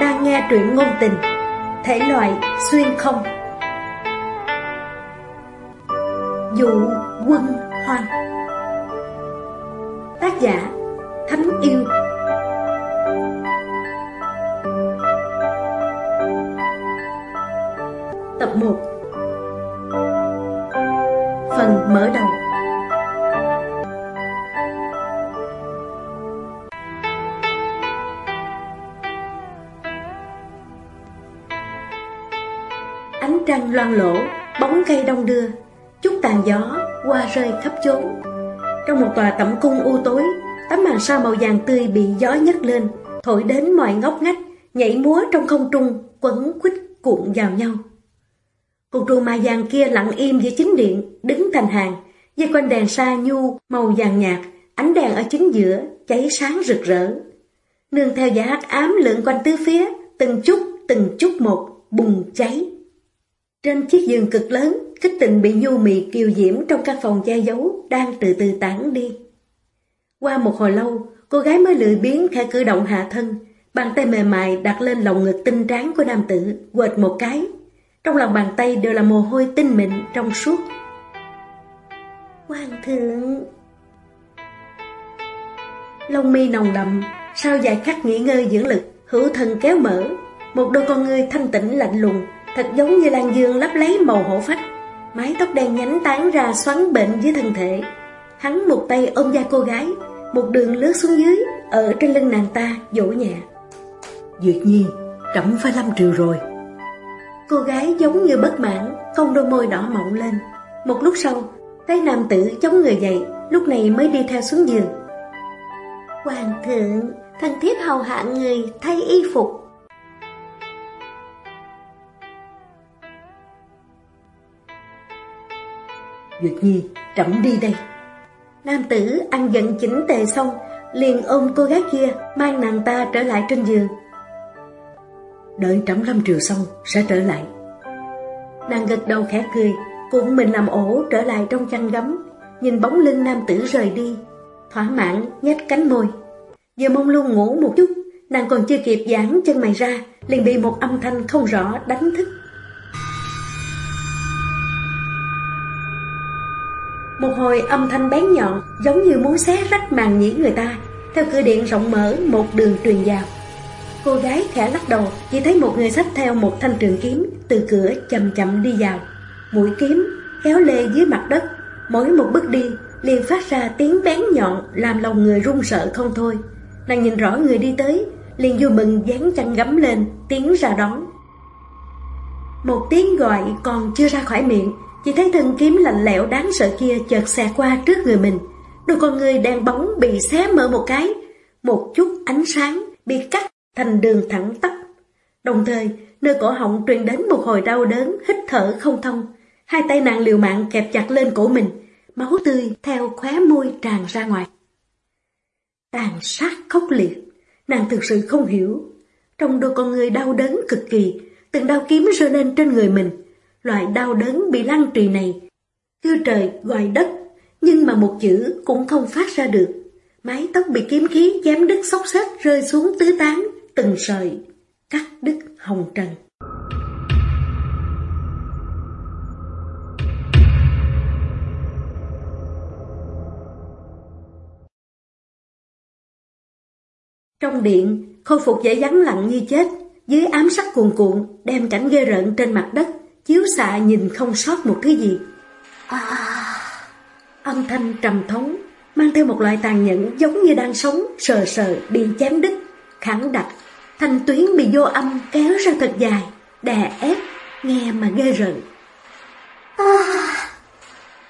đang nghe truyện ngôn tình, Thể loại xuyên không. Dụ quân hoang. Tác giả Thánh Yêu. Tập 1 Phần mở đầu. Loang lỗ bóng cây đông đưa, chút tàn gió, qua rơi khắp chốn. Trong một tòa tẩm cung u tối, tấm màn sa màu vàng tươi bị gió nhấc lên, thổi đến mọi ngóc ngách, nhảy múa trong không trung, quấn quýt cuộn vào nhau. Cục trụ ma vàng kia lặng im giữa chính điện, đứng thành hàng, dây quanh đèn sa nhu màu vàng nhạt, ánh đèn ở chính giữa cháy sáng rực rỡ. Nương theo giá hắc ám lượn quanh tứ phía, từng chút từng chút một bùng cháy. Trên chiếc giường cực lớn, kích tình bị nhu mì kiều diễm trong căn phòng che giấu đang từ từ tản đi. Qua một hồi lâu, cô gái mới lười biến khẽ cử động hạ thân, bàn tay mềm mại đặt lên lòng ngực tinh tráng của nam tử, quệt một cái. Trong lòng bàn tay đều là mồ hôi tinh mịn trong suốt. Hoàng thượng... Lông mi nồng đậm, sau vài khắc nghỉ ngơi dưỡng lực, hữu thần kéo mở, một đôi con người thanh tĩnh lạnh lùng, thật giống như lan dương lấp lấy màu hổ phách. Mái tóc đen nhánh tán ra xoắn bệnh dưới thân thể. Hắn một tay ôm vai cô gái, một đường lướt xuống dưới, ở trên lưng nàng ta, dỗ nhẹ. Duyệt Nhi, trẫm phải lâm triều rồi. Cô gái giống như bất mãn, cong đôi môi đỏ mọng lên. Một lúc sau, thấy nam tử chống người dậy, lúc này mới đi theo xuống giường. Hoàng thượng, thân thiết hầu hạ người thay y phục. Duyệt Nhi, trẫm đi đây. Nam tử ăn giận chỉnh tề xong, liền ôm cô gái kia, mang nàng ta trở lại trên giường. Đợi trẫm lâm triều xong, sẽ trở lại. Nàng gật đầu khẽ cười, cũng mình làm ổ trở lại trong chăn gấm, nhìn bóng lưng nam tử rời đi, thỏa mãn nhếch cánh môi. Giờ mông lung ngủ một chút, nàng còn chưa kịp giãn chân mày ra, liền bị một âm thanh không rõ đánh thức. Một hồi âm thanh bén nhọn, giống như muốn xé rách màn nhĩ người ta, theo cửa điện rộng mở một đường truyền vào. Cô gái khẽ lắc đầu, chỉ thấy một người xách theo một thanh trường kiếm từ cửa chậm chậm đi vào. Mũi kiếm kéo lê dưới mặt đất, mỗi một bước đi liền phát ra tiếng bén nhọn làm lòng người run sợ không thôi. Nàng nhìn rõ người đi tới, liền vui mừng dán chăn gấm lên, tiến ra đón. Một tiếng gọi còn chưa ra khỏi miệng, chỉ thấy thân kiếm lạnh lẽo đáng sợ kia chợt xẹt qua trước người mình. Đôi con người đen bóng bị xé mở một cái, một chút ánh sáng bị cắt thành đường thẳng tắp. Đồng thời, nơi cổ họng truyền đến một hồi đau đớn, hít thở không thông. Hai tay nàng liều mạng kẹp chặt lên cổ mình, máu tươi theo khóe môi tràn ra ngoài. Tàn sát khốc liệt, nàng thực sự không hiểu. Trong đôi con người đau đớn cực kỳ, từng đau kiếm rơi lên trên người mình. Loại đau đớn bị lăng trì này, kêu trời gọi đất, nhưng mà một chữ cũng không phát ra được. Mái tóc bị kiếm khí chém đứt xốc xếch rơi xuống tứ tán, từng sợi, cắt đứt hồng trần. Trong điện, khôi phục dễ vắng lặng như chết, dưới ám sắc cuồn cuộn, đem cảnh ghê rợn trên mặt đất, chiếu xạ nhìn không sót một thứ gì. À, âm thanh trầm thống, mang theo một loại tàn nhẫn giống như đang sống, sờ sờ bị chém đứt, khẳng đặc, thanh tuyến bị vô âm kéo ra thật dài, đè ép, nghe mà ghê rợn. À,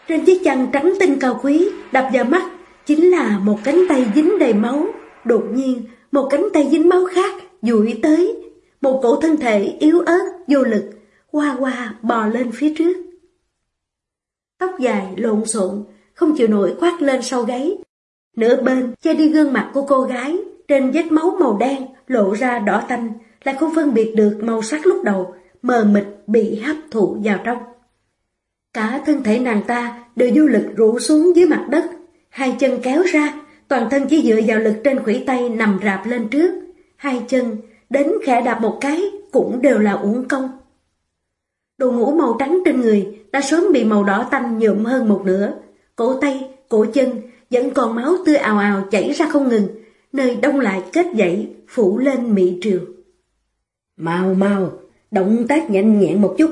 trên chiếc chăn trắng tinh cao quý, đập vào mắt, chính là một cánh tay dính đầy máu, đột nhiên một cánh tay dính máu khác dụi tới, một cổ thân thể yếu ớt, vô lực, qua qua bò lên phía trước. Tóc dài lộn xộn, không chịu nổi khoát lên sau gáy. Nửa bên che đi gương mặt của cô gái, trên vết máu màu đen lộ ra đỏ tanh, lại không phân biệt được màu sắc lúc đầu, mờ mịt bị hấp thụ vào trong. Cả thân thể nàng ta đều vô lực rũ xuống dưới mặt đất, hai chân kéo ra, toàn thân chỉ dựa vào lực trên khuỷu tay nằm rạp lên trước, hai chân đến khẽ đạp một cái cũng đều là uổng công. Đồ ngủ màu trắng trên người đã sớm bị màu đỏ tanh nhuộm hơn một nửa. Cổ tay, cổ chân vẫn còn máu tươi ào ào chảy ra không ngừng, nơi đông lại kết dãy, phủ lên mị triều. Mau mau, động tác nhanh nhẹn một chút.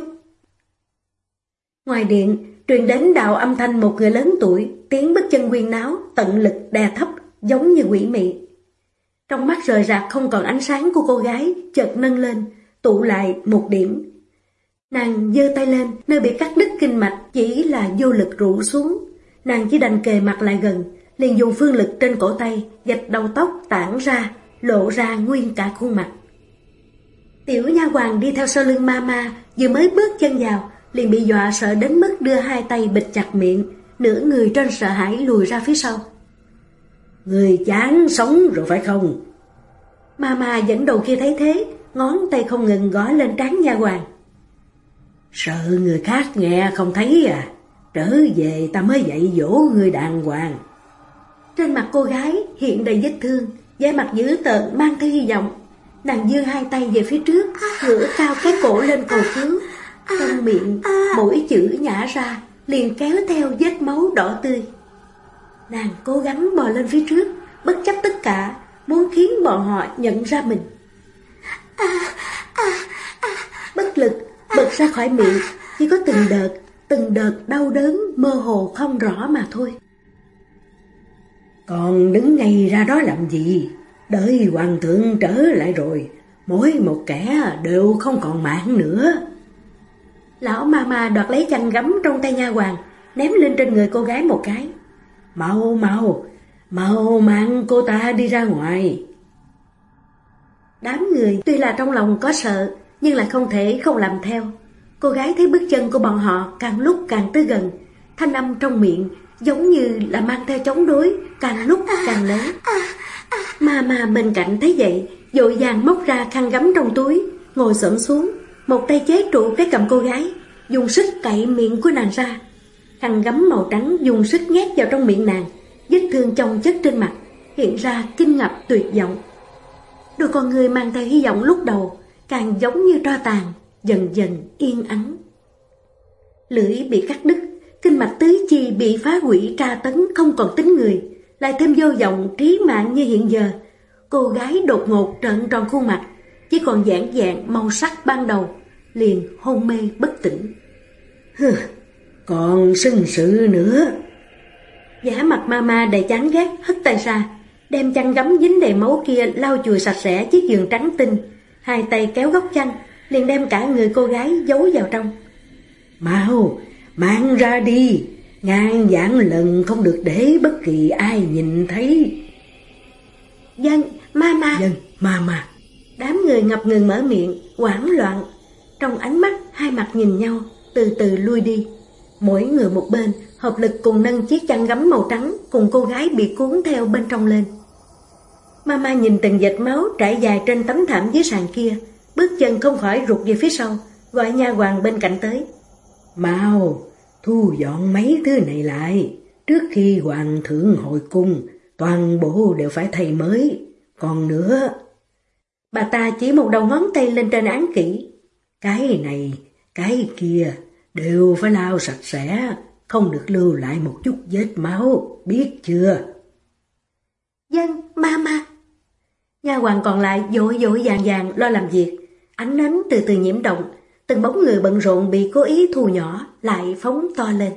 Ngoài điện, truyền đến đạo âm thanh một người lớn tuổi, tiếng bước chân quyên náo, tận lực đè thấp, giống như quỷ mị. Trong mắt rời rạc không còn ánh sáng của cô gái, chợt nâng lên, tụ lại một điểm. Nàng giơ tay lên, nơi bị cắt đứt kinh mạch chỉ là vô lực rủ xuống. Nàng chỉ đành kề mặt lại gần, liền dùng phương lực trên cổ tay, dạch đầu tóc tản ra, lộ ra nguyên cả khuôn mặt. Tiểu nha hoàng đi theo sau lưng mama, vừa mới bước chân vào, liền bị dọa sợ đến mức đưa hai tay bịt chặt miệng, nửa người trên sợ hãi lùi ra phía sau. Người chán sống rồi phải không? Mama dẫn đầu kia thấy thế, ngón tay không ngừng gõ lên trán nha hoàng. Sợ người khác nghe không thấy à? Trở về ta mới dạy dỗ người đàng hoàng. Trên mặt cô gái hiện đầy vết thương, da mặt dữ tợn mang theo hy vọng. Nàng giơ hai tay về phía trước, ngửa cao cái cổ lên cầu cứu. Trong miệng, mỗi chữ nhả ra, liền kéo theo vết máu đỏ tươi. Nàng cố gắng bò lên phía trước, bất chấp tất cả, muốn khiến bọn họ nhận ra mình. À, à, ra khỏi miệng, chỉ có từng đợt, từng đợt đau đớn mơ hồ không rõ mà thôi. Còn đứng ngay ra đó làm gì? Đợi hoàng thượng trở lại rồi, mỗi một kẻ đều không còn mạng nữa. Lão ma ma đoạt lấy chăn gấm trong tay nha hoàng, ném lên trên người cô gái một cái. Mau mau, mau mang cô ta đi ra ngoài. Đám người tuy là trong lòng có sợ, nhưng lại không thể không làm theo. Cô gái thấy bước chân của bọn họ càng lúc càng tới gần, thanh âm trong miệng giống như là mang theo chống đối, càng lúc càng lớn. Mà mà bên cạnh thấy vậy, dội vàng móc ra khăn gấm trong túi, ngồi xổm xuống, một tay chế trụ cái cầm cô gái, dùng sức cậy miệng của nàng ra. Khăn gấm màu trắng dùng sức nhét vào trong miệng nàng, vết thương chồng chất trên mặt, hiện ra kinh ngập tuyệt vọng. Đôi con người mang theo hy vọng lúc đầu, càng giống như tro tàn, dần dần yên ắng. Lưỡi bị cắt đứt, kinh mạch tứ chi bị phá hủy tra tấn không còn tính người, lại thêm vô vọng trí mạng như hiện giờ. Cô gái đột ngột trợn tròn khuôn mặt, chỉ còn dạng dạng màu sắc ban đầu, liền hôn mê bất tỉnh. Hừ, còn sinh sự nữa. Giả mặt mama đầy chán ghét hất tay ra, đem chăn gấm dính đầy máu kia lau chùi sạch sẽ chiếc giường trắng tinh, hai tay kéo góc chăn, liền đem cả người cô gái giấu vào trong. Mau, mang ra đi, ngàn vạn lần không được để bất kỳ ai nhìn thấy. Dân, mama. Dân, mama. Đám người ngập ngừng mở miệng, hoảng loạn. Trong ánh mắt, hai mặt nhìn nhau, từ từ lui đi. Mỗi người một bên, hợp lực cùng nâng chiếc chăn gấm màu trắng cùng cô gái bị cuốn theo bên trong lên. Mama nhìn từng vệt máu trải dài trên tấm thảm dưới sàn kia, bước chân không khỏi rụt về phía sau, gọi nha hoàng bên cạnh tới. Mau, thu dọn mấy thứ này lại, trước khi hoàng thượng hội cung, toàn bộ đều phải thay mới. Còn nữa... Bà ta chỉ một đầu ngón tay lên trên án kỹ. Cái này, cái kia, đều phải lau sạch sẽ, không được lưu lại một chút vết máu, biết chưa? Dân, mama. Nha hoàng còn lại dội dội vàng vàng lo làm việc, ánh nến từ từ nhiễm động, từng bóng người bận rộn bị cố ý thu nhỏ lại phóng to lên.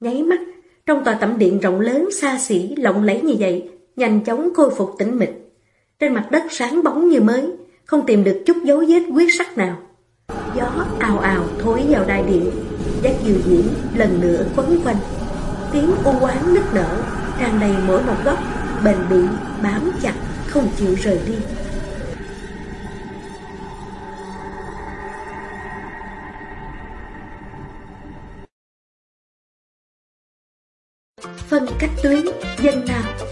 Nháy mắt, trong tòa tẩm điện rộng lớn xa xỉ lộng lẫy như vậy, nhanh chóng khôi phục tĩnh mịch. Trên mặt đất sáng bóng như mới, không tìm được chút dấu vết quyết sắc nào. Gió ào ào thối vào đai điện, giác diều diễn lần nữa quấn quanh. Tiếng u oán nức nở, tràn đầy mỗi một góc, bền bỉ, bám chặt, không chịu rời đi. phân cách tuyến dân nào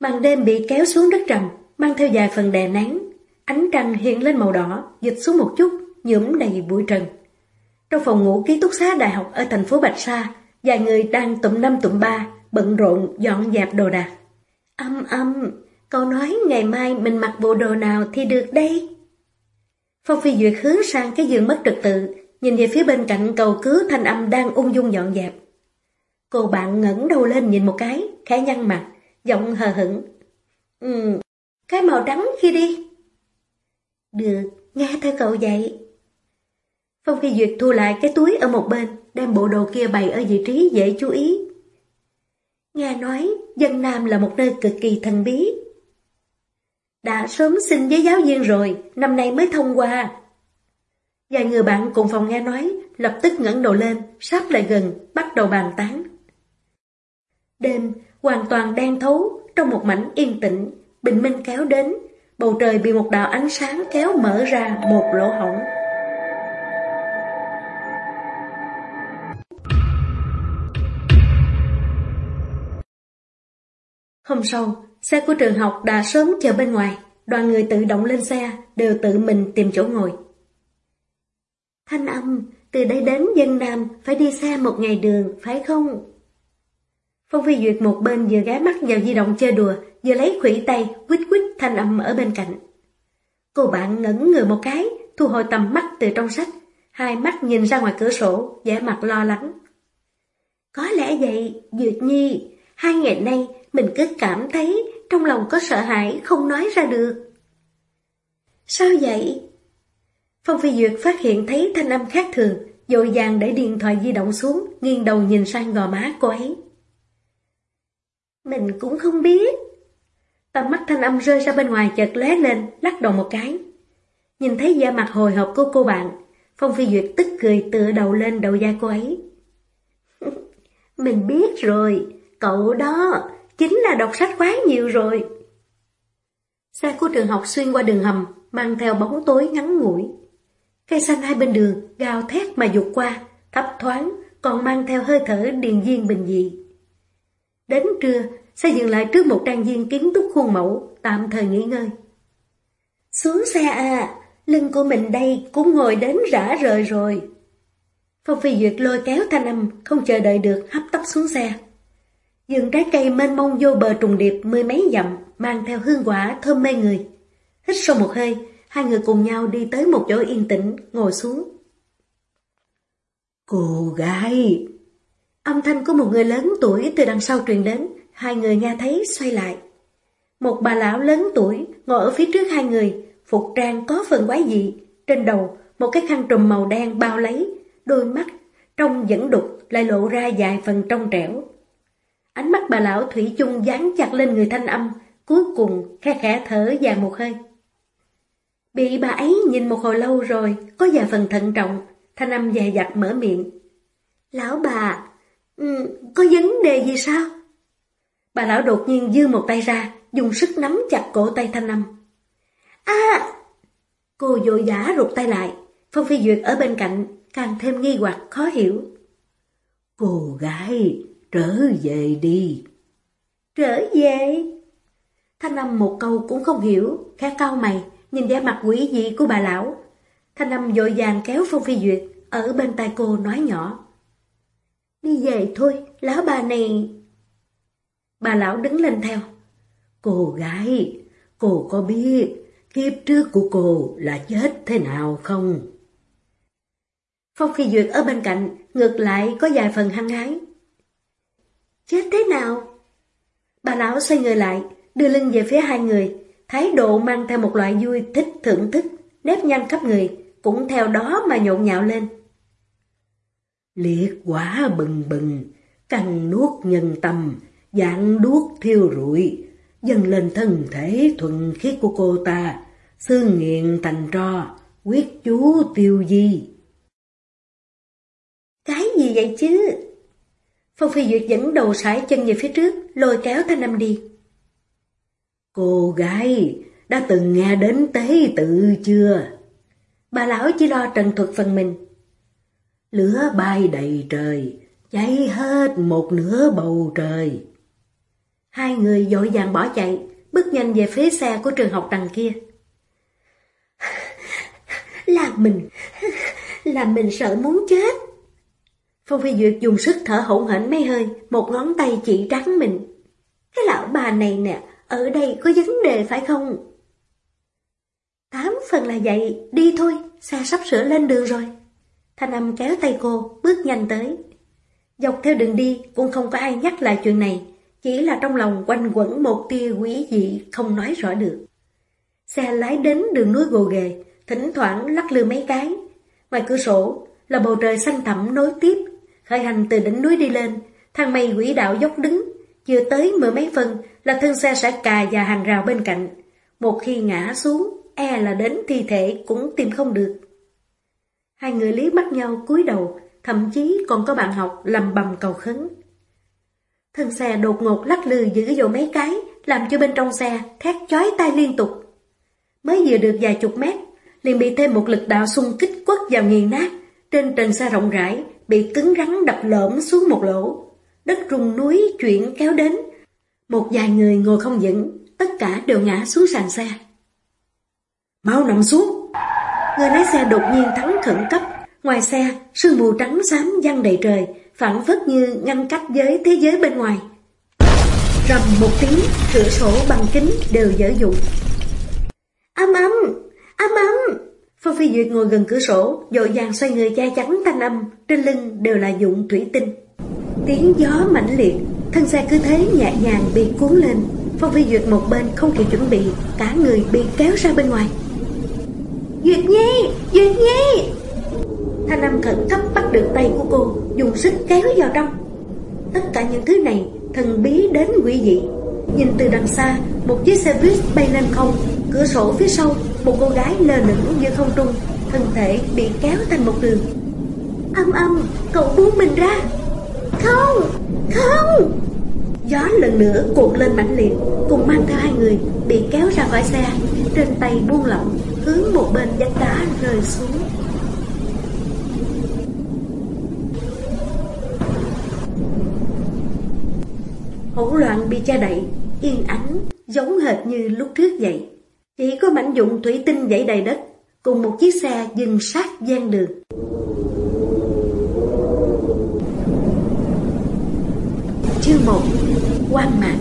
Màn đêm bị kéo xuống đất trầm, mang theo dài phần đè nén. Ánh trăng hiện lên màu đỏ, dịch xuống một chút, nhuộm đầy bụi trần. Trong phòng ngủ ký túc xá đại học ở thành phố Bạch Sa, vài người đang tụm năm tụm ba, bận rộn dọn dẹp đồ đạc. Âm âm, cậu nói ngày mai mình mặc bộ đồ nào thì được đây? Phong Phi Duyệt hướng sang cái giường mất trật tự, nhìn về phía bên cạnh cầu cứu thanh âm đang ung dung dọn dẹp. Cô bạn ngẩng đầu lên nhìn một cái, khẽ nhăn mặt, giọng hờ hững. Ừ, cái màu trắng khi đi. Được, nghe theo cậu dạy. Phong Phi Duyệt thu lại cái túi ở một bên, đem bộ đồ kia bày ở vị trí dễ chú ý. Nghe nói, dân Nam là một nơi cực kỳ thần bí. Đã sớm xin với giáo viên rồi, năm nay mới thông qua. Vài người bạn cùng phòng nghe nói, lập tức ngẩng đầu lên, sắp lại gần, bắt đầu bàn tán. Đêm, hoàn toàn đen thấu, trong một mảnh yên tĩnh, bình minh kéo đến, bầu trời bị một đạo ánh sáng kéo mở ra một lỗ hổng. Hôm sau, xe của trường học đã sớm chờ bên ngoài, đoàn người tự động lên xe, đều tự mình tìm chỗ ngồi. Thanh âm, từ đây đến dân Nam phải đi xe một ngày đường, phải không? Phong Phi Duyệt một bên vừa ghé mắt vào di động chơi đùa, vừa lấy khủy tay, quýt quýt thanh âm ở bên cạnh. Cô bạn ngẩn người một cái, thu hồi tầm mắt từ trong sách, hai mắt nhìn ra ngoài cửa sổ, vẻ mặt lo lắng. Có lẽ vậy, Duyệt Nhi, hai ngày nay mình cứ cảm thấy trong lòng có sợ hãi không nói ra được. Sao vậy? Phong Phi Duyệt phát hiện thấy thanh âm khác thường, dội vàng để điện thoại di động xuống, nghiêng đầu nhìn sang gò má cô ấy. Mình cũng không biết. Tầm mắt thanh âm rơi ra bên ngoài chợt lóe lên, lắc đầu một cái. Nhìn thấy da mặt hồi hộp của cô bạn, Phong Phi Duyệt tức cười tựa đầu lên đầu da cô ấy. Mình biết rồi, cậu đó chính là đọc sách quá nhiều rồi. Xe của trường học xuyên qua đường hầm, mang theo bóng tối ngắn ngủi. Cây xanh hai bên đường, gào thét mà dục qua, thấp thoáng, còn mang theo hơi thở điền viên bình dị. Đến trưa, xe dừng lại trước một trang viên kiến túc khuôn mẫu, tạm thời nghỉ ngơi. Xuống xe à, lưng của mình đây cũng ngồi đến rã rời rồi. Phong Phi Duyệt lôi kéo thanh âm, không chờ đợi được hấp tấp xuống xe. Dừng trái cây mênh mông vô bờ trùng điệp mười mấy dặm, mang theo hương quả thơm mê người. Hít sâu một hơi, hai người cùng nhau đi tới một chỗ yên tĩnh, ngồi xuống. Cô gái! Âm thanh của một người lớn tuổi từ đằng sau truyền đến, hai người nghe thấy xoay lại. Một bà lão lớn tuổi ngồi ở phía trước hai người, phục trang có phần quái dị, trên đầu một cái khăn trùm màu đen bao lấy, đôi mắt trong vẫn đục lại lộ ra dài phần trong trẻo. Ánh mắt bà lão thủy chung dán chặt lên người thanh âm, cuối cùng khe khẽ thở dài một hơi. Bị bà ấy nhìn một hồi lâu rồi, có vài phần thận trọng, thanh âm dài dặt mở miệng. Lão bà, ừ, có vấn đề gì sao? Bà lão đột nhiên dư một tay ra, dùng sức nắm chặt cổ tay thanh âm. À! Cô vội giả rụt tay lại, Phong Phi Duyệt ở bên cạnh, càng thêm nghi hoặc khó hiểu. Cô gái, trở về đi. Trở về? Thanh âm một câu cũng không hiểu, khẽ cau mày, nhìn vẻ mặt quỷ dị của bà lão. Thanh âm dội vàng kéo Phong Phi Duyệt, ở bên tay cô nói nhỏ. Đi về thôi, lão bà này... Bà lão đứng lên theo. Cô gái, cô có biết kiếp trước của cô là chết thế nào không? Phong Phi Duyệt ở bên cạnh, ngược lại có vài phần hăng hái. Chết thế nào? Bà lão xoay người lại, đưa lưng về phía hai người, thái độ mang theo một loại vui thích thưởng thức, nếp nhăn khắp người, cũng theo đó mà nhộn nhạo lên. Liệt quả bừng bừng, căng nuốt nhân tâm, dạng đuốc thiêu rụi, dần lên thân thể thuần khiết của cô ta, xương nghiện thành tro, quyết chú tiêu di. Cái gì vậy chứ? Phong Phi Duyệt dẫn đầu sải chân về phía trước, lôi kéo Thanh Âm đi. Cô gái, đã từng nghe đến tế tự chưa? Bà lão chỉ lo trần thuật phần mình. Lửa bay đầy trời, cháy hết một nửa bầu trời. Hai người dội vàng bỏ chạy, bước nhanh về phía xe của trường học đằng kia. Là mình, là mình sợ muốn chết. Phong Phi Duyệt dùng sức thở hổn hển mấy hơi, một ngón tay chỉ trắng mình. Cái lão bà này nè, ở đây có vấn đề phải không? Tám phần là vậy, đi thôi, xe sắp sửa lên đường rồi. Thanh âm kéo tay cô, bước nhanh tới. Dọc theo đường đi cũng không có ai nhắc lại chuyện này, chỉ là trong lòng quanh quẩn một tia quý dị không nói rõ được. Xe lái đến đường núi gồ ghề, thỉnh thoảng lắc lư mấy cái. Ngoài cửa sổ là bầu trời xanh thẳm nối tiếp, khởi hành từ đỉnh núi đi lên, thang mây quỹ đạo dốc đứng, chưa tới mười mấy phân là thân xe sẽ cà và hàng rào bên cạnh. Một khi ngã xuống, e là đến thi thể cũng tìm không được. Hai người lý mắt nhau cúi đầu, thậm chí còn có bạn học lầm bầm cầu khấn. Thân xe đột ngột lắc lư dữ dội mấy cái, làm cho bên trong xe thét chói tai liên tục. Mới vừa được vài chục mét, liền bị thêm một lực đạo xung kích quất vào nghiền nát, trên trần xe rộng rãi, bị cứng rắn đập lõm xuống một lỗ. Đất rung núi chuyển kéo đến. Một vài người ngồi không vững, tất cả đều ngã xuống sàn xe. Mau nằm xuống! Người lái xe đột nhiên thắng khẩn cấp. Ngoài xe, sương mù trắng xám văng đầy trời, phản phất như ngăn cách với thế giới bên ngoài. Rầm một tiếng, cửa sổ bằng kính đều dở dụng. Âm âm! Âm âm! Phong Phi Duyệt ngồi gần cửa sổ, dội vàng xoay người che chắn thanh âm, trên lưng đều là dụng thủy tinh. Tiếng gió mãnh liệt, thân xe cứ thế nhẹ nhàng bị cuốn lên. Phong Phi Duyệt một bên không kịp chuẩn bị, cả người bị kéo ra bên ngoài. Duyệt Nhi! Duyệt Nhi! Thanh âm khẩn cấp bắt được tay của cô, dùng sức kéo vào trong. Tất cả những thứ này thần bí đến quỷ dị. Nhìn từ đằng xa, một chiếc xe buýt bay lên không, cửa sổ phía sau, một cô gái lơ lửng giữa không trung, thân thể bị kéo thành một đường. Âm âm, cậu buông mình ra. Không, không. Gió lần nữa cuộn lên mãnh liệt, cùng mang theo hai người bị kéo ra khỏi xe, trên tay buông lỏng, hướng một bên vách đá rơi xuống. hỗn loạn bị che đậy, yên ắng, giống hệt như lúc trước vậy. Chỉ có mảnh dụng thủy tinh dãy đầy đất, cùng một chiếc xe dừng sát gian đường. Chương 1 Quan mạng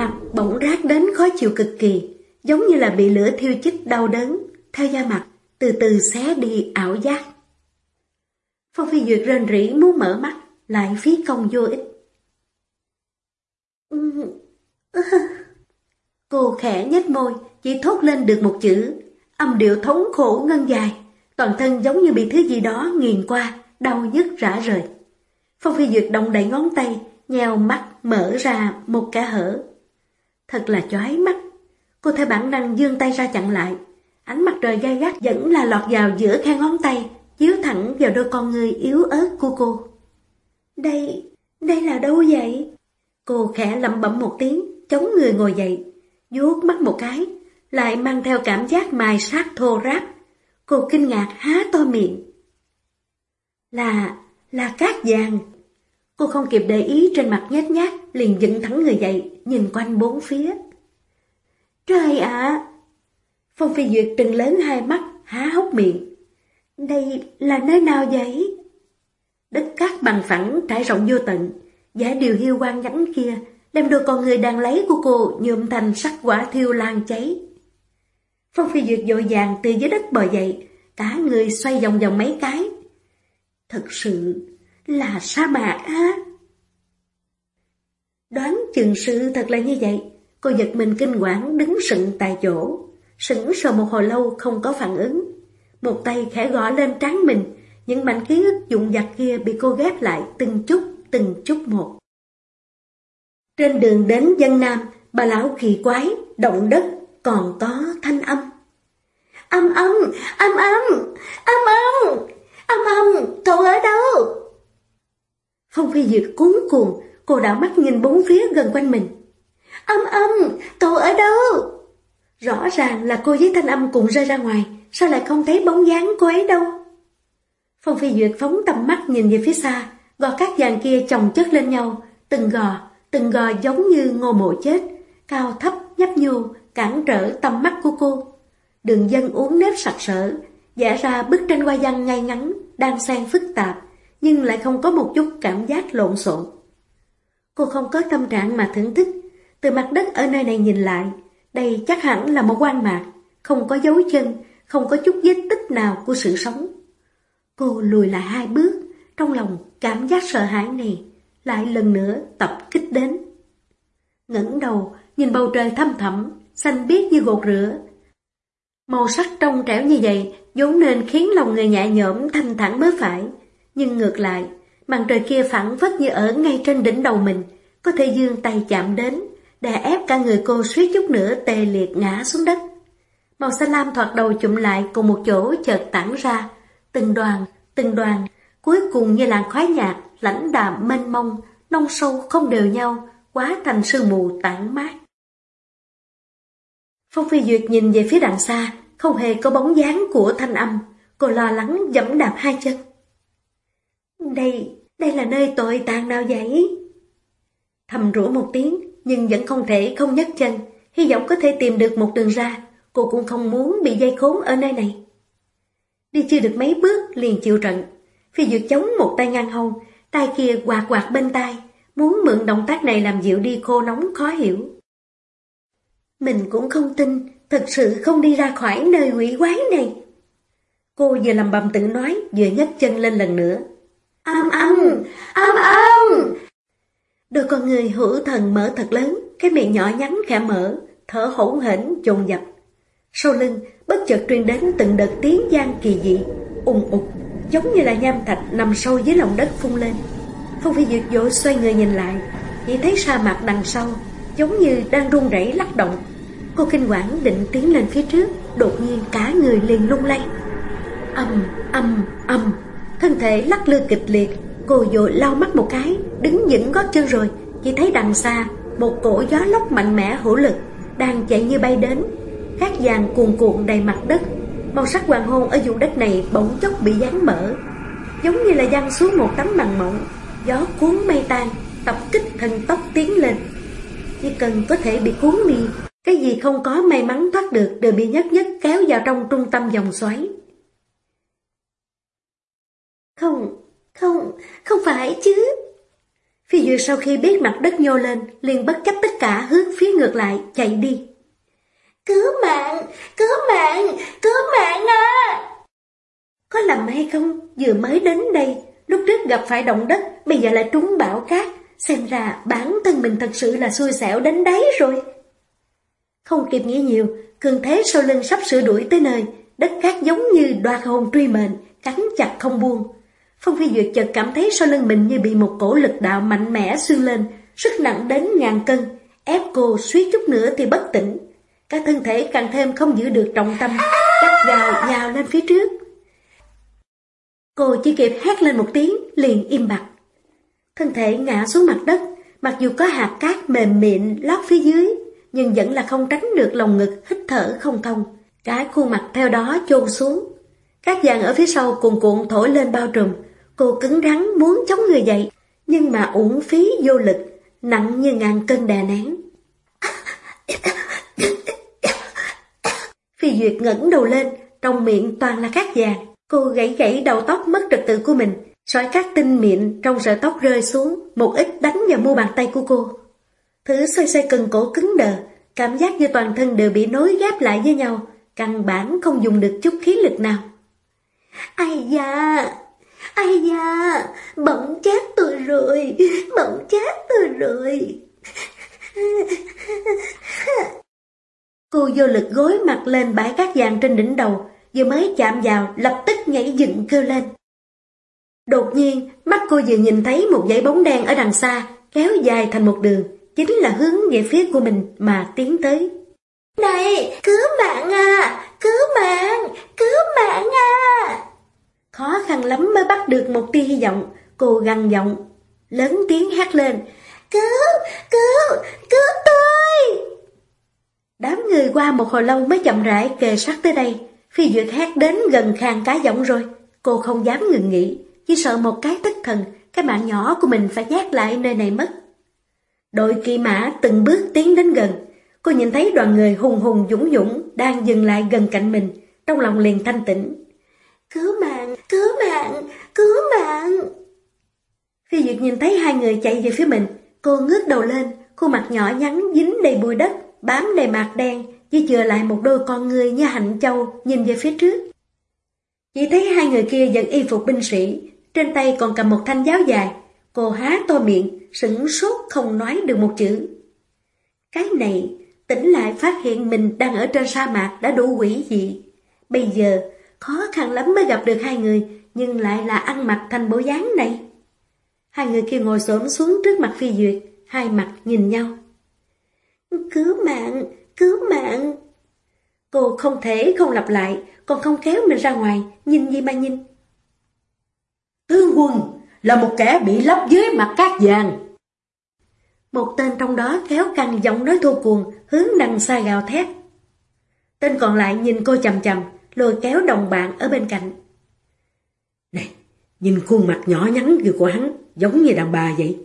Mặt bỗng rát đến khó chịu cực kỳ, giống như là bị lửa thiêu chích đau đớn, theo da mặt, từ từ xé đi ảo giác. Phong Phi Duyệt rên rỉ muốn mở mắt, lại phí công vô ích. Cô khẽ nhếch môi, chỉ thốt lên được một chữ, âm điệu thống khổ ngân dài, toàn thân giống như bị thứ gì đó nghiền qua, đau nhức rã rời. Phong Phi Duyệt động đẩy ngón tay, nheo mắt mở ra một cả hở. Thật là chói mắt. Cô theo bản năng dương tay ra chặn lại. Ánh mặt trời gai gắt vẫn là lọt vào giữa khe ngón tay, chiếu thẳng vào đôi con người yếu ớt của cô. Đây, đây là đâu vậy? Cô khẽ lẩm bẩm một tiếng, chống người ngồi dậy, vuốt mắt một cái, lại mang theo cảm giác mài sát thô ráp. Cô kinh ngạc há to miệng. Là, là cát vàng. Cô không kịp để ý trên mặt nhét nhát, liền dựng thẳng người dậy, nhìn quanh bốn phía. Trời ạ! Phong Phi Duyệt trừng lớn hai mắt, há hốc miệng. Đây là nơi nào vậy? Đất cát bằng phẳng trải rộng vô tận, giả điều hiu quang nhánh kia, đem đôi con người đang lấy của cô nhuộm thành sắc quả thiêu lan cháy. Phong Phi Duyệt dội vàng từ dưới đất bò dậy, cả người xoay vòng vòng mấy cái. Thật sự là sa mạc á. Đoán chừng sự thật là như vậy, cô giật mình kinh quản đứng sững tại chỗ, sững sờ một hồi lâu không có phản ứng. Một tay khẽ gõ lên trán mình, những mảnh ký ức dụng dặt kia bị cô ghép lại từng chút, từng chút một. Trên đường đến dân Nam, bà lão kỳ quái, động đất, còn có thanh âm. Âm âm, âm âm, âm âm, âm âm, cậu ở đâu? Phong Phi Duyệt cuốn cuồng, cô đảo mắt nhìn bốn phía gần quanh mình. Âm âm, cậu ở đâu? Rõ ràng là cô với thanh âm cùng rơi ra ngoài, sao lại không thấy bóng dáng cô ấy đâu? Phong Phi Duyệt phóng tầm mắt nhìn về phía xa, gò các vàng kia chồng chất lên nhau, từng gò, từng gò giống như ngô mộ chết, cao thấp nhấp nhô, cản trở tầm mắt của cô. Đường dân uống nếp sặc sỡ, vẽ ra bức tranh hoa văn ngay ngắn, đang xen phức tạp, nhưng lại không có một chút cảm giác lộn xộn. Cô không có tâm trạng mà thưởng thức, từ mặt đất ở nơi này nhìn lại, đây chắc hẳn là một quan mạc, không có dấu chân, không có chút vết tích nào của sự sống. Cô lùi lại hai bước, trong lòng cảm giác sợ hãi này lại lần nữa tập kích đến. ngẩng đầu, nhìn bầu trời thâm thẳm, xanh biếc như gột rửa. Màu sắc trong trẻo như vậy, vốn nên khiến lòng người nhẹ nhõm thanh thản mới phải. Nhưng ngược lại, màn trời kia phẳng vất như ở ngay trên đỉnh đầu mình, có thể dương tay chạm đến, đè ép cả người cô suýt chút nữa tê liệt ngã xuống đất. Màu xanh lam thoạt đầu chụm lại cùng một chỗ chợt tản ra, từng đoàn, từng đoàn, cuối cùng như làn khói nhạt, lãnh đạm mênh mông, nông sâu không đều nhau, quá thành sương mù tản mát. Phong Phi Duyệt nhìn về phía đằng xa, không hề có bóng dáng của thanh âm, cô lo lắng dẫm đạp hai chân. Đây, đây là nơi tội tàn nào vậy? Thầm rủa một tiếng, nhưng vẫn không thể không nhấc chân, hy vọng có thể tìm được một đường ra, cô cũng không muốn bị dây khốn ở nơi này. Đi chưa được mấy bước liền chịu trận, phi dược chống một tay ngang hông, tay kia quạt quạt bên tay, muốn mượn động tác này làm dịu đi khô nóng khó hiểu. Mình cũng không tin, thật sự không đi ra khỏi nơi quỷ quái này. Cô vừa lầm bầm tự nói, vừa nhấc chân lên lần nữa. Âm âm, âm âm. Đôi con người hữu thần mở thật lớn, cái miệng nhỏ nhắn khẽ mở, thở hỗn hển dồn dập. Sau lưng, bất chợt truyền đến từng đợt tiếng gian kỳ dị, ùng ục, giống như là nham thạch nằm sâu dưới lòng đất phun lên. Phong Phi Duyệt dội xoay người nhìn lại, chỉ thấy sa mạc đằng sau, giống như đang run rẩy lắc động. Cô kinh quản định tiến lên phía trước, đột nhiên cả người liền lung lay. Âm, âm, âm, thân thể lắc lư kịch liệt, cô dội lau mắt một cái, đứng vững gót chân rồi, chỉ thấy đằng xa, một cổ gió lốc mạnh mẽ hữu lực, đang chạy như bay đến. Cát vàng cuồn cuộn đầy mặt đất, màu sắc hoàng hôn ở vùng đất này bỗng chốc bị dán mở, giống như là giăng xuống một tấm màn mỏng, gió cuốn mây tan, tập kích thần tốc tiến lên. Chỉ cần có thể bị cuốn đi, cái gì không có may mắn thoát được đều bị nhất nhất kéo vào trong trung tâm dòng xoáy. Không, không, không phải chứ. Phi Duyệt sau khi biết mặt đất nhô lên, liền bất chấp tất cả hướng phía ngược lại, chạy đi. Cứu mạng, cứu mạng, cứu mạng à! Có lầm hay không, vừa mới đến đây, lúc trước gặp phải động đất, bây giờ lại trúng bão cát, xem ra bản thân mình thật sự là xui xẻo đến đấy rồi. Không kịp nghĩ nhiều, cường thế sau lưng sắp sửa đuổi tới nơi, đất cát giống như đoạt hồn truy mệnh, cắn chặt không buông. Phong Phi Duyệt chợt cảm thấy sau lưng mình như bị một cổ lực đạo mạnh mẽ xuyên lên, sức nặng đến ngàn cân, ép cô suýt chút nữa thì bất tỉnh. Các thân thể càng thêm không giữ được trọng tâm, cắt gào nhào lên phía trước. Cô chỉ kịp hét lên một tiếng, liền im bặt. Thân thể ngã xuống mặt đất, mặc dù có hạt cát mềm mịn lót phía dưới, nhưng vẫn là không tránh được lòng ngực hít thở không thông. Cái khuôn mặt theo đó chôn xuống. Các dàn ở phía sau cuồn cuộn thổi lên bao trùm, Cô cứng rắn muốn chống người dậy, nhưng mà uổng phí vô lực, nặng như ngàn cân đè nén. Phi Duyệt ngẩng đầu lên, trong miệng toàn là cát vàng. Cô gãy gãy đầu tóc mất trật tự của mình, sỏi cát tinh mịn trong sợi tóc rơi xuống, một ít đánh vào mu bàn tay của cô. Thứ xoay xoay cần cổ cứng đờ, cảm giác như toàn thân đều bị nối ghép lại với nhau, căn bản không dùng được chút khí lực nào. Ai da, Ai da, bỗng chết tôi rồi, bỗng chết tôi rồi. Cô vô lực gối mặt lên bãi cát vàng trên đỉnh đầu, vừa mới chạm vào, lập tức nhảy dựng kêu lên. Đột nhiên, mắt cô vừa nhìn thấy một dãy bóng đen ở đằng xa, kéo dài thành một đường, chính là hướng về phía của mình mà tiến tới. Này, cứu mạng à, cứu mạng, cứu mạng à! Khó khăn lắm mới bắt được một tia hy vọng, cô gằn giọng, lớn tiếng hát lên, cứu, cứu, cứu tôi! Đám người qua một hồi lâu mới chậm rãi kề sát tới đây, phi duyệt hát đến gần khang cá giọng rồi, Cô không dám ngừng nghỉ, chỉ sợ một cái tức thần, cái mạng nhỏ của mình phải nhát lại nơi này mất. Đội kỳ mã từng bước tiến đến gần, cô nhìn thấy đoàn người hùng hùng dũng dũng đang dừng lại gần cạnh mình, trong lòng liền thanh tĩnh. Cứu mạng, cứu mạng, cứu mạng! Phi Duyệt nhìn thấy hai người chạy về phía mình, cô ngước đầu lên, khuôn mặt nhỏ nhắn dính đầy bụi đất, bám đầy mạc đen, chỉ chừa lại một đôi con người như hạnh châu nhìn về phía trước. Chỉ thấy hai người kia dẫn y phục binh sĩ, trên tay còn cầm một thanh giáo dài. Cô há to miệng, sửng sốt không nói được một chữ. Cái này, tỉnh lại phát hiện mình đang ở trên sa mạc đã đủ quỷ dị. Bây giờ, khó khăn lắm mới gặp được hai người, nhưng lại là ăn mặc thành bộ dáng này. Hai người kia ngồi xổm xuống trước mặt phi duyệt, hai mặt nhìn nhau. Cứu mạng, cứu mạng. Cô không thể không lặp lại, còn không kéo mình ra ngoài, nhìn gì mà nhìn. Tướng quân là một kẻ bị lấp dưới mặt cát vàng. Một tên trong đó kéo căng giọng nói thô cuồng, hướng đằng xa gào thét. Tên còn lại nhìn cô chầm chầm, lôi kéo đồng bạn ở bên cạnh. Này, nhìn khuôn mặt nhỏ nhắn kia của hắn, giống như đàn bà vậy.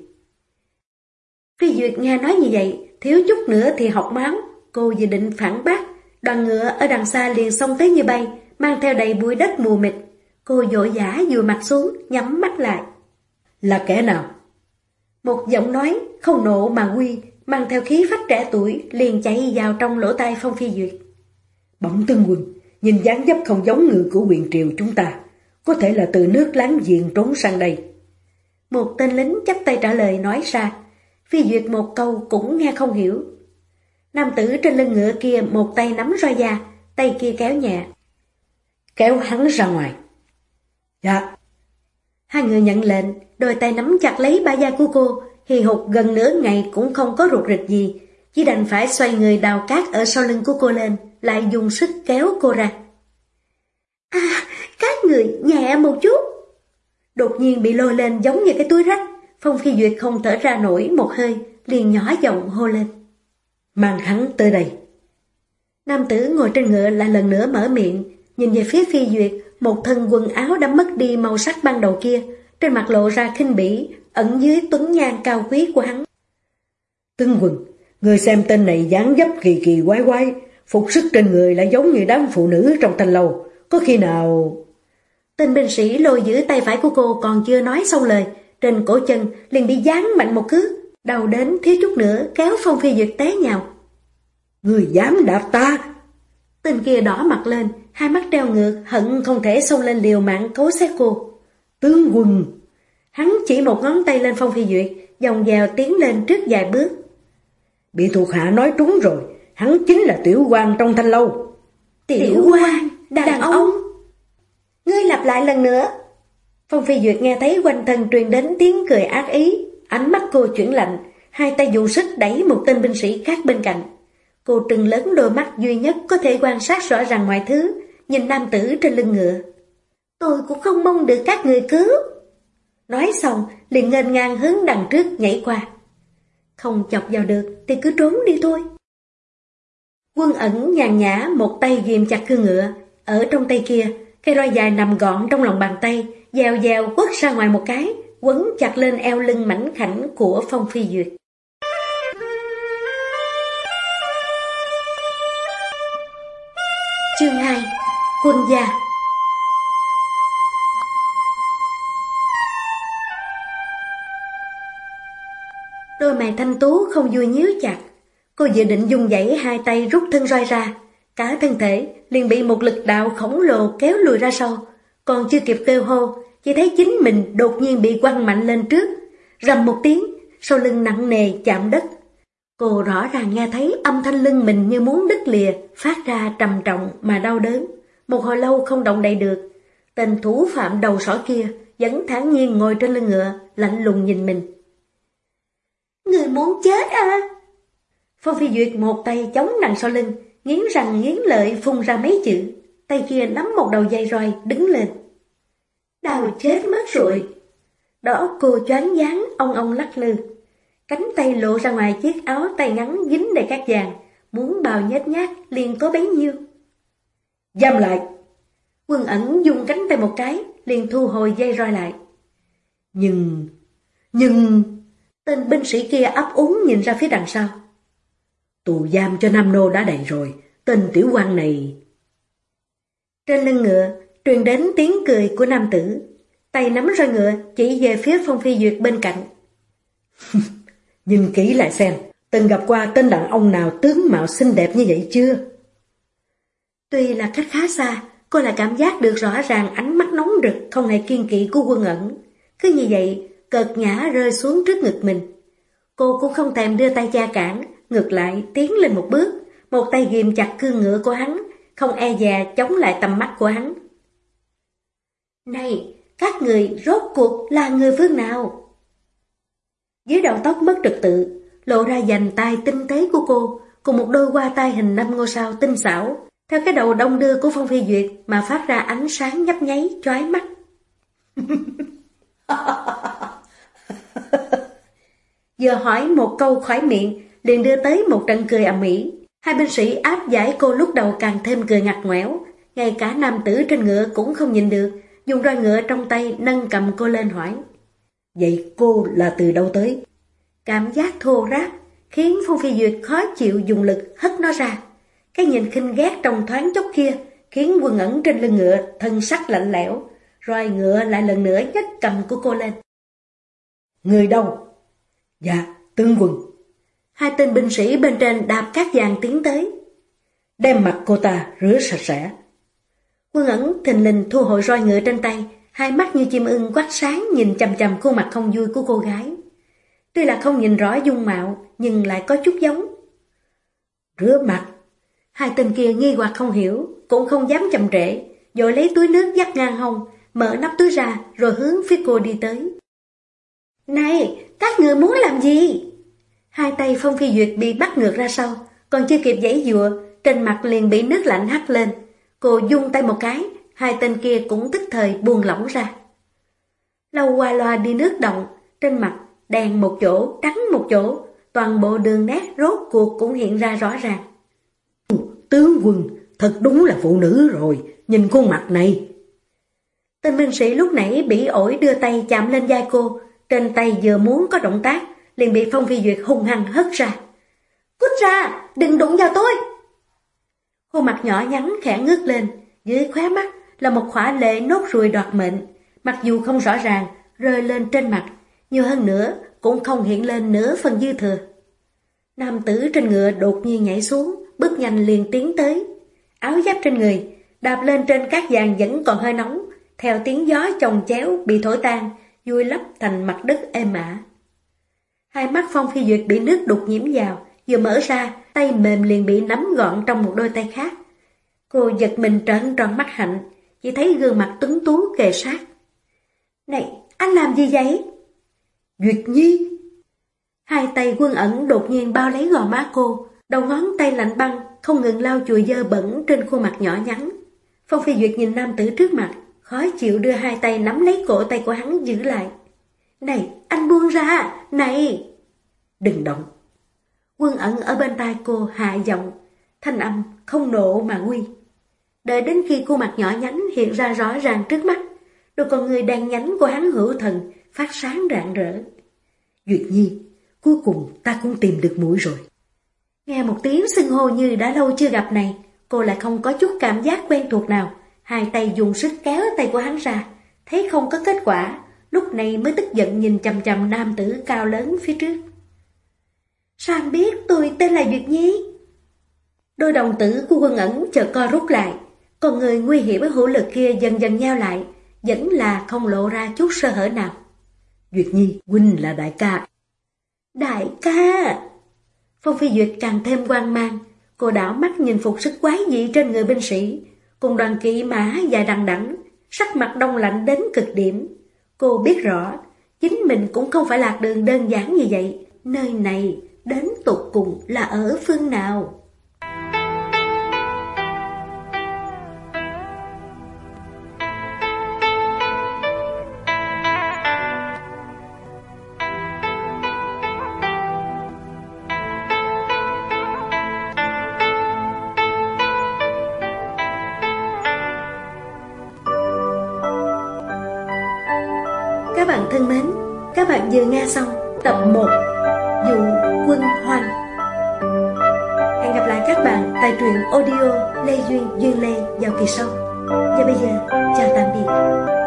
Phi Duyệt nghe nói như vậy, thiếu chút nữa thì học máu, cô dự định phản bác. Đoàn ngựa ở đằng xa liền xông tới như bay, mang theo đầy bụi đất mù mịt. Cô dội dã dùi mặt xuống, nhắm mắt lại. Là kẻ nào? Một giọng nói, không nộ mà quy, mang theo khí phách trẻ tuổi, liền chạy vào trong lỗ tai Phong Phi Duyệt. Bỗng tương quân, nhìn dáng dấp không giống người của quyền triều chúng ta, có thể là từ nước láng giềng trốn sang đây. Một tên lính chắp tay trả lời nói ra, Phi Duyệt một câu cũng nghe không hiểu. Nam tử trên lưng ngựa kia một tay nắm roi da, tay kia kéo nhẹ. Kéo hắn ra ngoài. Dạ. Hai người nhận lệnh, đôi tay nắm chặt lấy ba da của cô, hì hục gần nửa ngày cũng không có rụt rịch gì, chỉ đành phải xoay người đào cát ở sau lưng của cô lên, lại dùng sức kéo cô ra. À, các người nhẹ một chút. Đột nhiên bị lôi lên giống như cái túi rách, Phong Phi Duyệt không thở ra nổi một hơi, liền nhỏ giọng hô lên. Mang hắn tới đây. Nam tử ngồi trên ngựa lại lần nữa mở miệng, nhìn về phía Phi Duyệt, một thân quần áo đã mất đi màu sắc ban đầu kia, trên mặt lộ ra khinh bỉ, ẩn dưới tuấn nhan cao quý của hắn. Tương quần, người xem tên này dáng dấp kỳ kỳ quái quái, phục sức trên người lại giống như đám phụ nữ trong thanh lâu, có khi nào... Tên binh sĩ lôi giữ tay phải của cô còn chưa nói xong lời, trên cổ chân liền bị giáng mạnh một cước, đầu đến thiếu chút nữa kéo Phong Phi Duyệt té nhào. Người dám đạp ta! Tên kia đỏ mặt lên, hai mắt treo ngược, hận không thể xông lên liều mạng cố xét cô. Tướng quân! Hắn chỉ một ngón tay lên Phong Phi Duyệt, dòng dào tiến lên trước vài bước. Bị thuộc hạ nói trúng rồi, hắn chính là tiểu quan trong thanh lâu. Tiểu quan, đàn, đàn ông. Ngươi lặp lại lần nữa. Phong Phi Duyệt nghe thấy quanh thân truyền đến tiếng cười ác ý, ánh mắt cô chuyển lạnh, hai tay dùng sức đẩy một tên binh sĩ khác bên cạnh. Cô trừng lớn đôi mắt duy nhất có thể quan sát rõ ràng mọi thứ, nhìn nam tử trên lưng ngựa. Tôi cũng không mong được các người cứu. Nói xong, liền ngênh ngang hướng đằng trước nhảy qua. Không chọc vào được thì cứ trốn đi thôi. Quân ẩn nhàn nhã một tay ghim chặt cương ngựa, ở trong tay kia, cây roi dài nằm gọn trong lòng bàn tay, dèo dèo quất ra ngoài một cái, quấn chặt lên eo lưng mảnh khảnh của Phong Phi Duyệt. Chương 2 Quân gia Đôi mày thanh tú không vui nhíu chặt. Cô dự định dùng dãy hai tay rút thân roi ra. Cả thân thể liền bị một lực đạo khổng lồ kéo lùi ra sau. Còn chưa kịp kêu hô, chỉ thấy chính mình đột nhiên bị quăng mạnh lên trước. Rầm một tiếng, sau lưng nặng nề chạm đất. Cô rõ ràng nghe thấy âm thanh lưng mình như muốn đứt lìa, phát ra trầm trọng mà đau đớn. Một hồi lâu không động đậy được. Tên thủ phạm đầu sỏ kia vẫn thản nhiên ngồi trên lưng ngựa, lạnh lùng nhìn mình. Người muốn chết à? Phong Phi Duyệt một tay chống nặng sau lưng, nghiến răng nghiến lợi phun ra mấy chữ. Tay kia nắm một đầu dây roi đứng lên. đau chết mất rồi. Đó cô choáng dáng, ông ông lắc lư. Cánh tay lộ ra ngoài chiếc áo tay ngắn dính đầy cát vàng, muốn bào nhét nhát liền có bấy nhiêu. Giam lại! Quân ẩn dùng cánh tay một cái, liền thu hồi dây roi lại. Nhưng, nhưng... Tên binh sĩ kia ấp úng nhìn ra phía đằng sau. Tù giam cho Nam Nô đã đầy rồi, tên tiểu quan này... Trên lưng ngựa, truyền đến tiếng cười của nam tử. Tay nắm roi ngựa chỉ về phía Phong Phi Duyệt bên cạnh. Nhìn kỹ lại xem, từng gặp qua tên đàn ông nào tướng mạo xinh đẹp như vậy chưa? Tuy là cách khá xa, cô lại cảm giác được rõ ràng ánh mắt nóng rực không hề kiên kỵ của quân ẩn. Cứ như vậy, cợt nhã rơi xuống trước ngực mình. Cô cũng không thèm đưa tay cha cản, ngược lại tiến lên một bước, một tay ghim chặt cương ngựa của hắn, không e dè chống lại tầm mắt của hắn. Này, các người rốt cuộc là người phương nào? Dưới đầu tóc mất trật tự, lộ ra dành tay tinh tế của cô, cùng một đôi hoa tai hình năm ngôi sao tinh xảo, theo cái đầu đông đưa của Phong Phi Duyệt mà phát ra ánh sáng nhấp nháy, chói mắt. Giờ hỏi một câu khỏi miệng, liền đưa tới một trận cười ầm ĩ. Hai binh sĩ áp giải cô lúc đầu càng thêm cười ngặt ngoẻo, ngay cả nam tử trên ngựa cũng không nhìn được, dùng roi ngựa trong tay nâng cầm cô lên hỏi. Vậy cô là từ đâu tới? Cảm giác thô ráp, khiến Phong Phi Duyệt khó chịu dùng lực hất nó ra. Cái nhìn khinh ghét trong thoáng chốc kia, khiến quân ẩn trên lưng ngựa thân sắc lạnh lẽo, roi ngựa lại lần nữa nhấc cầm của cô lên. Người đâu? Dạ, tướng quân. Hai tên binh sĩ bên trên đạp các dàn tiến tới. Đem mặt cô ta rửa sạch sẽ. Quân ẩn thình lình thu hồi roi ngựa trên tay, hai mắt như chim ưng quát sáng nhìn chầm chầm khuôn mặt không vui của cô gái. Tuy là không nhìn rõ dung mạo, nhưng lại có chút giống. Rửa mặt. Hai tên kia nghi hoặc không hiểu, cũng không dám chậm trễ, rồi lấy túi nước dắt ngang hông, mở nắp túi ra rồi hướng phía cô đi tới. Này, các người muốn làm gì? Hai tay Phong Phi Duyệt bị bắt ngược ra sau, còn chưa kịp giãy dụa, trên mặt liền bị nước lạnh hắt lên. Cô dung tay một cái, hai tên kia cũng tức thời buông lỏng ra. Lâu qua loa đi nước động, trên mặt đèn một chỗ, trắng một chỗ, toàn bộ đường nét rốt cuộc cũng hiện ra rõ ràng. Tướng quân, thật đúng là phụ nữ rồi, nhìn khuôn mặt này. Tên binh sĩ lúc nãy bị ổi đưa tay chạm lên vai cô, trên tay vừa muốn có động tác, liền bị Phong Phi Duyệt hung hăng hất ra. Cút ra, đừng đụng vào tôi! Khuôn mặt nhỏ nhắn khẽ ngước lên, dưới khóe mắt là một khỏa lệ nốt ruồi đoạt mệnh, mặc dù không rõ ràng, rơi lên trên mặt, nhiều hơn nữa cũng không hiện lên nửa phần dư thừa. Nam tử trên ngựa đột nhiên nhảy xuống, bước nhanh liền tiến tới. Áo giáp trên người, đạp lên trên các vàng vẫn còn hơi nóng, theo tiếng gió chồng chéo bị thổi tan, vui lấp thành mặt đất e êm ả. Hai mắt Phong Phi Duyệt bị nước đục nhiễm vào, vừa mở ra, tay mềm liền bị nắm gọn trong một đôi tay khác. Cô giật mình trợn tròn mắt hạnh, chỉ thấy gương mặt tuấn tú kề sát. Này, anh làm gì vậy? Duyệt Nhi! Hai tay quân ẩn đột nhiên bao lấy gò má cô, đầu ngón tay lạnh băng, không ngừng lau chùi dơ bẩn trên khuôn mặt nhỏ nhắn. Phong Phi Duyệt nhìn nam tử trước mặt, khó chịu đưa hai tay nắm lấy cổ tay của hắn giữ lại. Này, anh buông ra, này! Đừng động. Quân ẩn ở bên tai cô hạ giọng, thanh âm không nộ mà nguy. Đợi đến khi khuôn mặt nhỏ nhắn hiện ra rõ ràng trước mắt, đôi con người đang nhánh của hắn hữu thần phát sáng rạng rỡ. Duyệt Nhi, cuối cùng ta cũng tìm được mũi rồi. Nghe một tiếng xưng hô như đã lâu chưa gặp này, cô lại không có chút cảm giác quen thuộc nào. Hai tay dùng sức kéo tay của hắn ra, thấy không có kết quả, lúc này mới tức giận nhìn chầm chầm nam tử cao lớn phía trước. Sao anh biết tôi tên là Duyệt Nhi? Đôi đồng tử của quân ẩn chợt co rút lại, còn người nguy hiểm với hữu lực kia dần dần nhau lại, vẫn là không lộ ra chút sơ hở nào. Duyệt Nhi, huynh là đại ca. Đại ca! Phong Phi Duyệt càng thêm quan mang, cô đảo mắt nhìn phục sức quái dị trên người binh sĩ, cùng đoàn kỵ mã dài đằng đẵng, sắc mặt đông lạnh đến cực điểm. Cô biết rõ, chính mình cũng không phải lạc đường đơn giản như vậy, nơi này đến tục cùng là ở phương nào. Vừa nghe xong tập 1 Dụ Quân Hoan. Hẹn gặp lại các bạn tại truyện audio Lê Duyên Duyên Lê vào kỳ sau. Và bây giờ, chào tạm biệt.